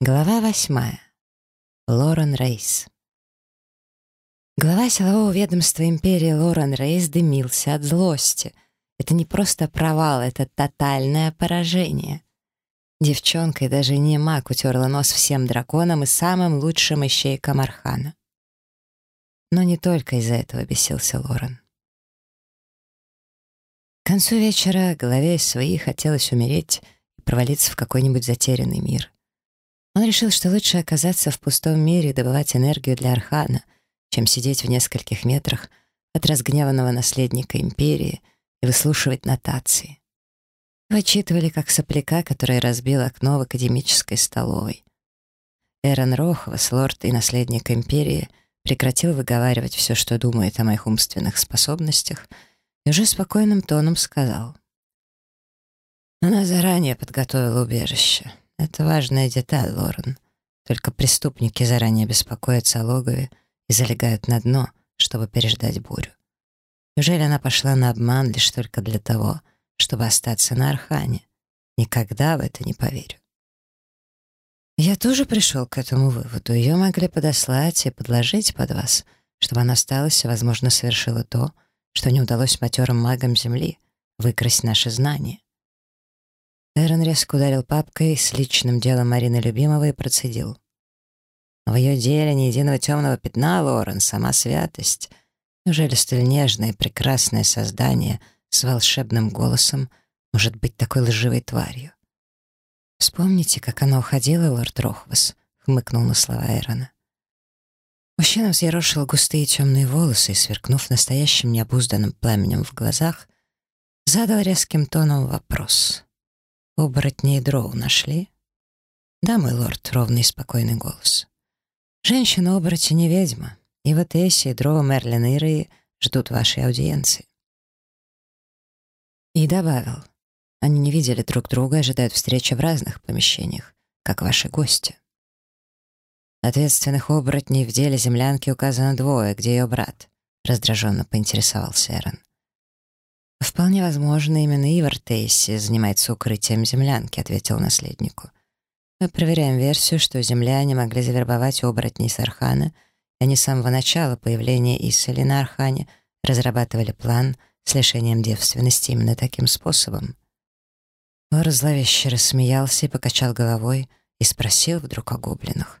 Глава восьмая. Лорен Рейс. Глава силового ведомства империи Лорен Рейс дымился от злости. Это не просто провал, это тотальное поражение. Девчонка и даже не маг утерла нос всем драконам и самым лучшим ищейкам Архана. Но не только из-за этого бесился Лорен. К концу вечера голове своих хотелось умереть и провалиться в какой-нибудь затерянный мир — он решил, что лучше оказаться в пустом мире и добывать энергию для Архана, чем сидеть в нескольких метрах от разгневанного наследника империи и выслушивать нотации. Вычитывали как сопляка, который разбил окно в академической столовой. Эрон Рохвас, лорд и наследник империи, прекратил выговаривать все, что думает о моих умственных способностях, и уже спокойным тоном сказал. Она заранее подготовила убежище. Это важная деталь, Лорен. Только преступники заранее беспокоятся о логове и залегают на дно, чтобы переждать бурю. Неужели она пошла на обман лишь только для того, чтобы остаться на Архане? Никогда в это не поверю. Я тоже пришел к этому выводу. Ее могли подослать и подложить под вас, чтобы она осталась и, возможно, совершила то, что не удалось матерым магам Земли — выкрасть наши знания. Эрон резко ударил папкой с личным делом Марины Любимовой и процедил. В ее деле ни единого темного пятна, Лорен, сама святость. Неужели столь нежное и прекрасное создание с волшебным голосом может быть такой лживой тварью? «Вспомните, как она уходила, лорд Рохвас», — хмыкнул на слова Эрона. Мужчина взъерошил густые темные волосы и, сверкнув настоящим необузданным пламенем в глазах, задал резким тоном вопрос. «Оборотней дроу нашли?» «Да, мой лорд», — ровный и спокойный голос. «Женщина-оборотень не ведьма, и вот Эсси, дроу, Мерлин и Рэй ждут вашей аудиенции». И добавил, они не видели друг друга и ожидают встречи в разных помещениях, как ваши гости. Ответственных оборотней в деле землянки указано двое, где ее брат, раздраженно поинтересовался Эрон. «Вполне возможно, именно Ивар Тейси занимается укрытием землянки», — ответил наследнику. «Мы проверяем версию, что земляне могли завербовать оборотней с Архана, и они с самого начала появления Исали на Архане разрабатывали план с лишением девственности именно таким способом». Лор зловеще рассмеялся и покачал головой и спросил вдруг о гоблинах.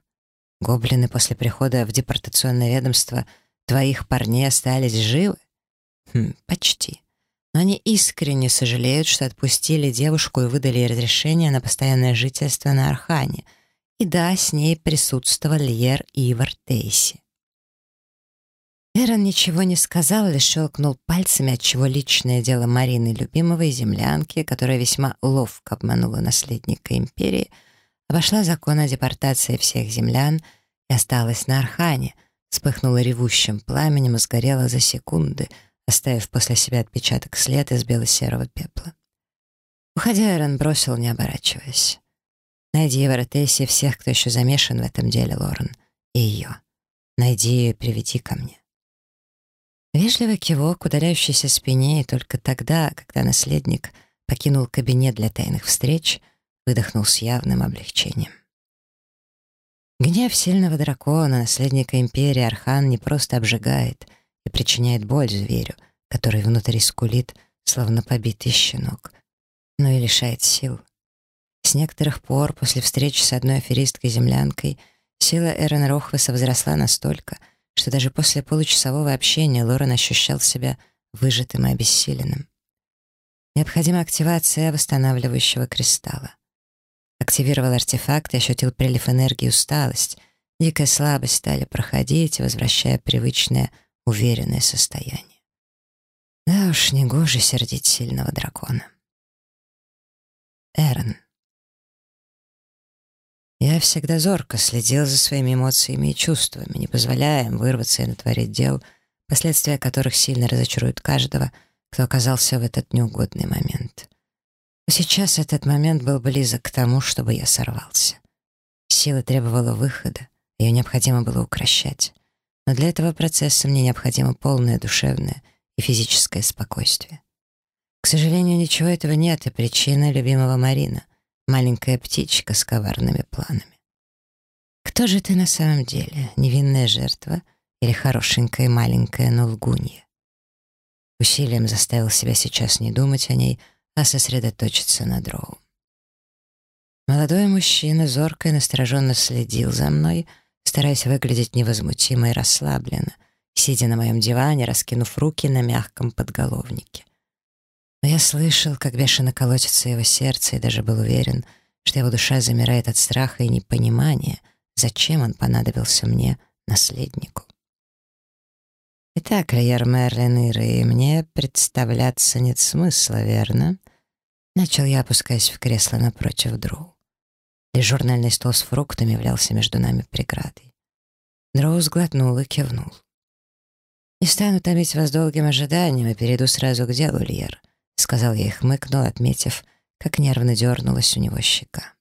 «Гоблины после прихода в депортационное ведомство твоих парней остались живы?» «Хм, почти» но они искренне сожалеют, что отпустили девушку и выдали ей разрешение на постоянное жительство на Архане. И да, с ней присутствовал Льер Ивар Тейси. Эрон ничего не сказал, лишь щелкнул пальцами, отчего личное дело Марины Любимовой, землянки, которая весьма ловко обманула наследника империи, обошла закон о депортации всех землян и осталась на Архане, вспыхнула ревущим пламенем и сгорела за секунды — оставив после себя отпечаток след из бело-серого пепла. Уходя, Эрон бросил, не оборачиваясь. «Найди в Ротессе всех, кто еще замешан в этом деле, Лорен, и ее. Найди ее и приведи ко мне». Вежливо кивок, удаляющийся спине, и только тогда, когда наследник покинул кабинет для тайных встреч, выдохнул с явным облегчением. Гнев сильного дракона, наследника империи, Архан не просто обжигает — и причиняет боль зверю, который внутри скулит, словно побитый щенок, но и лишает сил. С некоторых пор, после встречи с одной аферисткой-землянкой, сила Эрен Рохвеса возросла настолько, что даже после получасового общения Лорен ощущал себя выжатым и обессиленным. Необходима активация восстанавливающего кристалла. Активировал артефакт и ощутил прилив энергии и усталость. Дикая слабость стали проходить, возвращая привычное уверенное состояние. Да уж, не гоже сердить сильного дракона. Эрн. Я всегда зорко следил за своими эмоциями и чувствами, не позволяя им вырваться и натворить дел, последствия которых сильно разочаруют каждого, кто оказался в этот неугодный момент. Но сейчас этот момент был близок к тому, чтобы я сорвался. Сила требовала выхода, ее необходимо было укращать но для этого процесса мне необходимо полное душевное и физическое спокойствие. К сожалению, ничего этого нет, и причина любимого Марина — маленькая птичка с коварными планами. Кто же ты на самом деле, невинная жертва или хорошенькая маленькая, но лгунья? Усилием заставил себя сейчас не думать о ней, а сосредоточиться на дроу. Молодой мужчина зорко и настороженно следил за мной, стараясь выглядеть невозмутимо и расслабленно, сидя на моем диване, раскинув руки на мягком подголовнике. Но я слышал, как бешено колотится его сердце, и даже был уверен, что его душа замирает от страха и непонимания, зачем он понадобился мне, наследнику. Итак, Льер Мерлин и Рэй, мне представляться нет смысла, верно? Начал я, опускаясь в кресло напротив Дроу. Лишь журнальный стол с фруктами являлся между нами преградой. Дроу сглотнул и кивнул. «Не стану томить вас долгим ожиданием и перейду сразу к делу, Льер», — сказал я и хмыкнул, отметив, как нервно дернулась у него щека.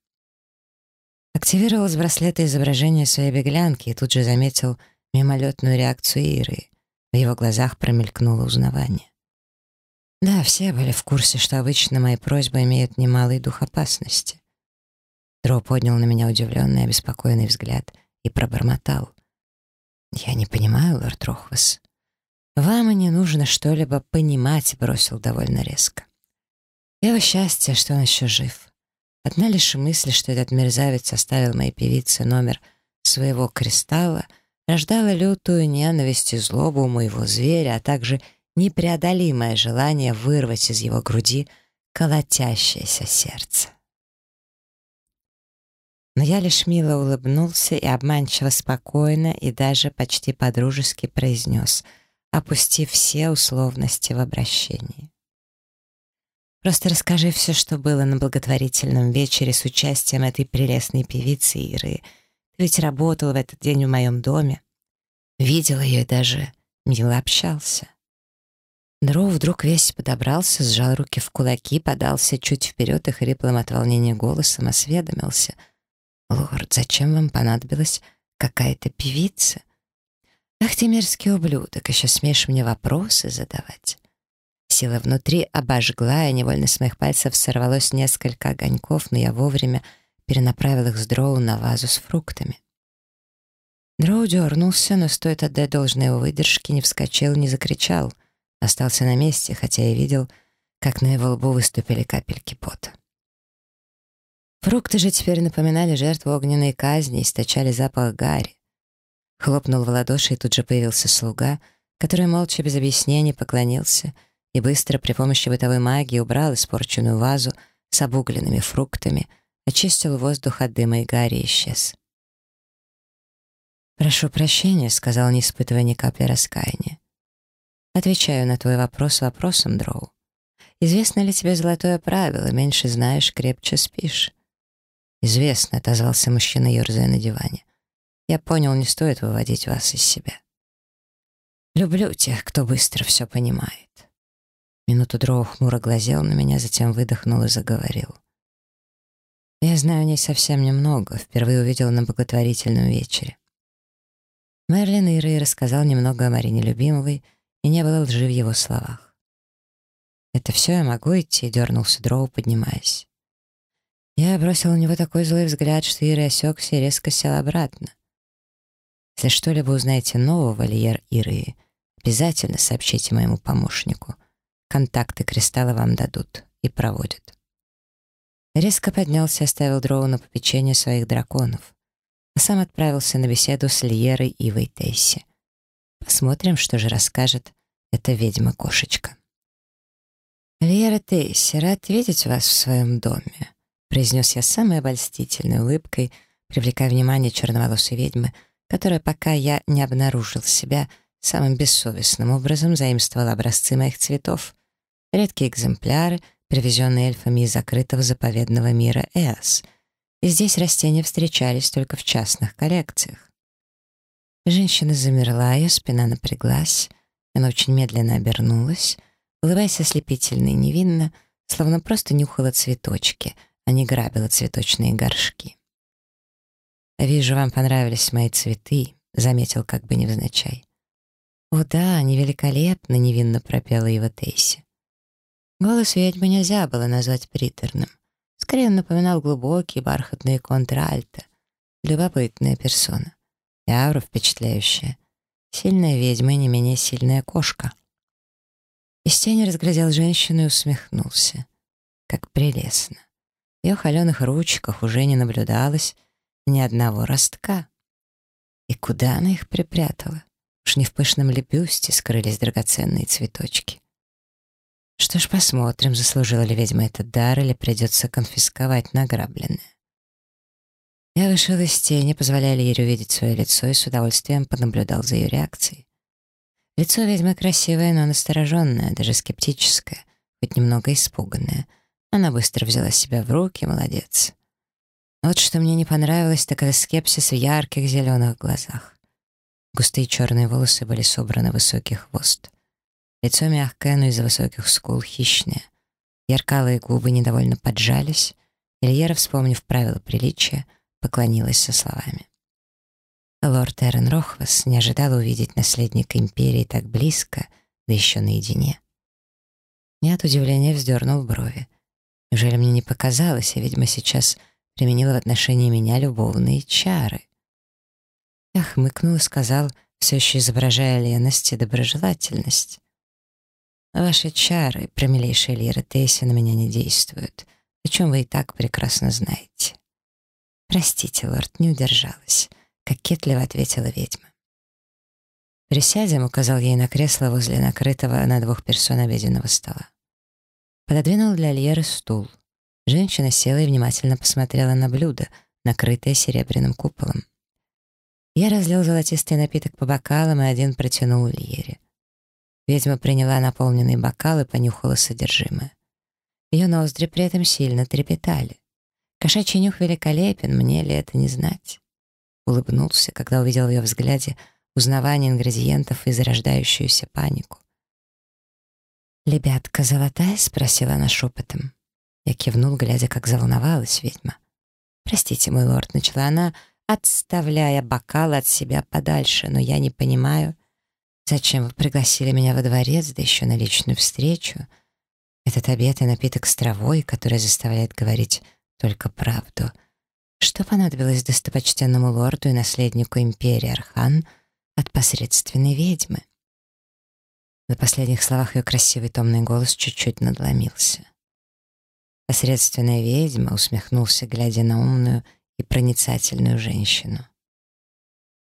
Активировал с браслета изображение своей беглянки и тут же заметил мимолетную реакцию Иры. В его глазах промелькнуло узнавание. Да, все были в курсе, что обычно мои просьбы имеют немалый дух опасности. Дро поднял на меня удивленный, обеспокоенный взгляд и пробормотал. «Я не понимаю, лорд Рохвас. Вам и не нужно что-либо понимать», — бросил довольно резко. Его счастье, что он еще жив. Одна лишь мысль, что этот мерзавец оставил моей певице номер своего кристалла, рождала лютую ненависть и злобу у моего зверя, а также непреодолимое желание вырвать из его груди колотящееся сердце. Но я лишь мило улыбнулся и обманчиво спокойно и даже почти подружески произнес, опустив все условности в обращении. Просто расскажи все, что было на благотворительном вечере с участием этой прелестной певицы Иры. Ты ведь работал в этот день в моем доме. Видел ее и даже мило общался. Дроу вдруг весь подобрался, сжал руки в кулаки, подался чуть вперед и хриплым от волнения голосом осведомился — «Лорд, зачем вам понадобилась какая-то певица? Ах ты мерзкий ублюдок, еще смеешь мне вопросы задавать». Сила внутри обожгла, и невольно с моих пальцев сорвалось несколько огоньков, но я вовремя перенаправил их с дроу на вазу с фруктами. Дроу дернулся, но стоит отдать должное его выдержке, не вскочил, не закричал. Остался на месте, хотя и видел, как на его лбу выступили капельки пота. Фрукты же теперь напоминали жертву огненной казни, источали запах гари. Хлопнул в ладоши, и тут же появился слуга, который молча без объяснений поклонился и быстро при помощи бытовой магии убрал испорченную вазу с обугленными фруктами, очистил воздух от дыма и гари и исчез. «Прошу прощения», — сказал, не испытывая ни капли раскаяния. «Отвечаю на твой вопрос вопросом, Дроу. Известно ли тебе золотое правило «меньше знаешь, крепче спишь»?» «Известно», — отозвался мужчина, ерзая на диване. «Я понял, не стоит выводить вас из себя». «Люблю тех, кто быстро все понимает». Минуту Дроу хмуро глазел на меня, затем выдохнул и заговорил. «Я знаю о ней совсем немного, впервые увидел на благотворительном вечере». Мерлин Ирой рассказал немного о Марине Любимовой, и не было лжи в его словах. «Это все, я могу идти?» — дернулся Дроу, поднимаясь. Я бросил на него такой злой взгляд, что Ира осекся и резко сел обратно. Если что-либо узнаете нового, Лиер Иры, обязательно сообщите моему помощнику. Контакты кристалла вам дадут и проводят. Резко поднялся и оставил дроу на попечение своих драконов, а сам отправился на беседу с Лиерой Ивой Тейси. Посмотрим, что же расскажет эта ведьма-кошечка. Лиера Тейси, рад видеть вас в своем доме произнес я самой обольстительной улыбкой, привлекая внимание черноволосой ведьмы, которая, пока я не обнаружил себя, самым бессовестным образом заимствовала образцы моих цветов. Редкие экземпляры, привезенные эльфами из закрытого заповедного мира Эос. И здесь растения встречались только в частных коллекциях. Женщина замерла, ее спина напряглась, она очень медленно обернулась, улыбаясь ослепительно и невинно, словно просто нюхала цветочки — а не грабила цветочные горшки. «Вижу, вам понравились мои цветы», — заметил как бы невзначай. «О да, они великолепны», — невинно пропела его Тейси. Голос ведьмы нельзя было назвать приторным. Скорее он напоминал глубокий бархатный контральто. Любопытная персона. И аура впечатляющая. Сильная ведьма и не менее сильная кошка. Из тени разглядел женщину и усмехнулся. Как прелестно. В ее холеных ручках уже не наблюдалось ни одного ростка. И куда она их припрятала? Уж не в пышном лепюсте скрылись драгоценные цветочки. Что ж, посмотрим, заслужила ли ведьма этот дар или придется конфисковать награбленное. Я вышел из тени, позволяя Лире увидеть свое лицо и с удовольствием понаблюдал за ее реакцией. Лицо ведьмы красивое, но настороженное, даже скептическое, хоть немного испуганное. Она быстро взяла себя в руки, молодец. Вот что мне не понравилось, так это скепсис в ярких зеленых глазах. Густые черные волосы были собраны в высокий хвост. Лицо мягкое, но из-за высоких скул хищное. Яркалые губы недовольно поджались. Ильера, вспомнив правила приличия, поклонилась со словами. Лорд Эрен Рохвас не ожидал увидеть наследника империи так близко, да еще наедине. Не от удивления вздернул брови. Неужели мне не показалось, а ведьма сейчас применила в отношении меня любовные чары? Я хмыкнул и сказал, все еще изображая леность и доброжелательность. Ваши чары, промилейшая Лира Тейси, на меня не действуют, о чем вы и так прекрасно знаете. Простите, лорд, не удержалась, кокетливо ответила ведьма. «Присядем», — указал ей на кресло возле накрытого на двух персон обеденного стола. Пододвинул для Льеры стул. Женщина села и внимательно посмотрела на блюдо, накрытое серебряным куполом. Я разлил золотистый напиток по бокалам и один протянул Льере. Ведьма приняла наполненный бокал и понюхала содержимое. Ее ноздри при этом сильно трепетали. Кошачий нюх великолепен, мне ли это не знать? Улыбнулся, когда увидел в ее взгляде узнавание ингредиентов и зарождающуюся панику. «Лебятка золотая?» — спросила она шепотом. Я кивнул, глядя, как заволновалась ведьма. «Простите, мой лорд», — начала она, отставляя бокал от себя подальше, «но я не понимаю...» Зачем вы пригласили меня во дворец, да еще на личную встречу? Этот обед и напиток с травой, который заставляет говорить только правду. Что понадобилось достопочтенному лорду и наследнику империи Архан от посредственной ведьмы? На последних словах ее красивый томный голос чуть-чуть надломился. Посредственная ведьма усмехнулся, глядя на умную и проницательную женщину.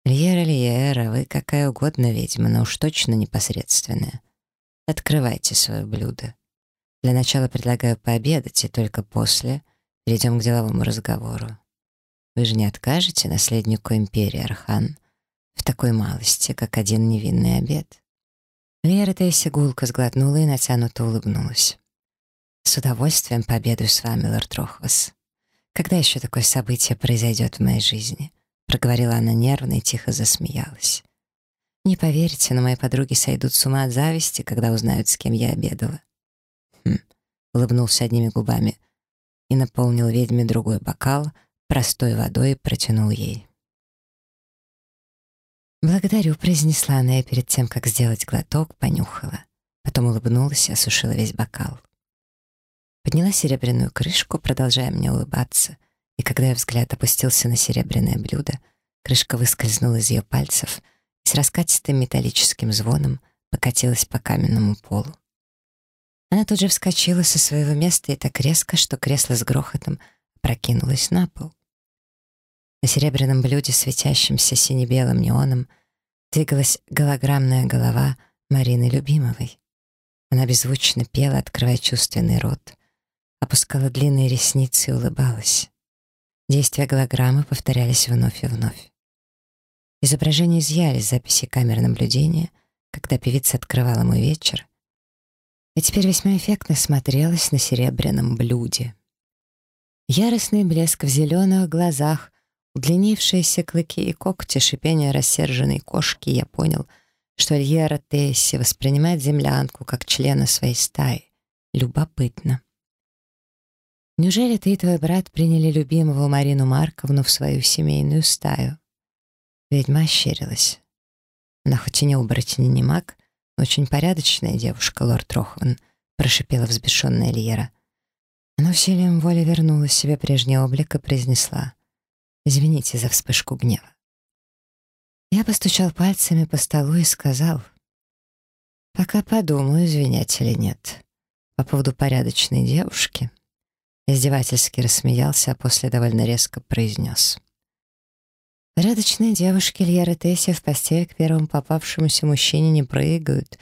«Льера, Льера, вы какая угодно ведьма, но уж точно непосредственная. Открывайте свое блюдо. Для начала предлагаю пообедать, и только после перейдем к деловому разговору. Вы же не откажете наследнику империи Архан в такой малости, как один невинный обед?» Лера Тейси гулко сглотнула и натянуто улыбнулась. «С удовольствием пообедаю с вами, лорд Рохвас. Когда еще такое событие произойдет в моей жизни?» проговорила она нервно и тихо засмеялась. «Не поверите, но мои подруги сойдут с ума от зависти, когда узнают, с кем я обедала». «Хм», — улыбнулся одними губами и наполнил ведьме другой бокал простой водой и протянул ей. «Благодарю», — произнесла она и перед тем, как сделать глоток, понюхала. Потом улыбнулась и осушила весь бокал. Подняла серебряную крышку, продолжая мне улыбаться — и когда ее взгляд опустился на серебряное блюдо, крышка выскользнула из ее пальцев и с раскатистым металлическим звоном покатилась по каменному полу. Она тут же вскочила со своего места и так резко, что кресло с грохотом прокинулось на пол. На серебряном блюде, светящемся сине-белым неоном, двигалась голограммная голова Марины Любимовой. Она беззвучно пела, открывая чувственный рот, опускала длинные ресницы и улыбалась. Действия голограммы повторялись вновь и вновь. Изображения изъяли с записи камер наблюдения, когда певица открывала мой вечер, и теперь весьма эффектно смотрелась на серебряном блюде. Яростный блеск в зеленых глазах, удлинившиеся клыки и когти, шипение рассерженной кошки, я понял, что Альера Тесси воспринимает землянку как члена своей стаи. Любопытно. Неужели ты и твой брат приняли любимого Марину Марковну в свою семейную стаю?» Ведьма ощерилась. Она хоть и не оборотень и не маг, но очень порядочная девушка, лорд Рохван, прошипела взбешенная Льера. Она усилием воли вернула себе прежний облик и произнесла. Извините за вспышку гнева. Я постучал пальцами по столу и сказал, «Пока подумаю, извинять или нет. По поводу порядочной девушки». Издевательски рассмеялся, а после довольно резко произнес. «Порядочные девушки Льера Тесси в постель к первому попавшемуся мужчине не прыгают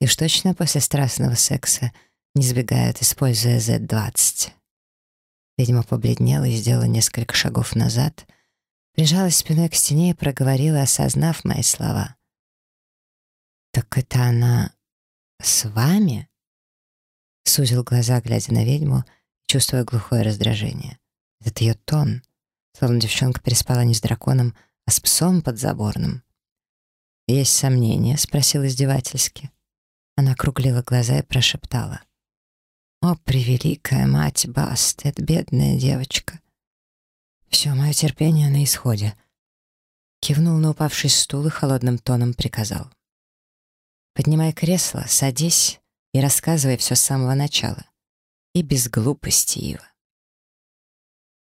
и уж точно после страстного секса не сбегают, используя Z-20». Ведьма побледнела и сделала несколько шагов назад, прижалась спиной к стене и проговорила, осознав мои слова. «Так это она с вами?» Сузил глаза, глядя на ведьму, чувствуя глухое раздражение. Это ее тон, словно девчонка переспала не с драконом, а с псом подзаборным. «Есть сомнения?» — спросил издевательски. Она округлила глаза и прошептала. «О, превеликая мать Бастет, бедная девочка!» «Все, мое терпение на исходе», — кивнул на упавший стул и холодным тоном приказал. «Поднимай кресло, садись и рассказывай все с самого начала. И без глупости, Ива».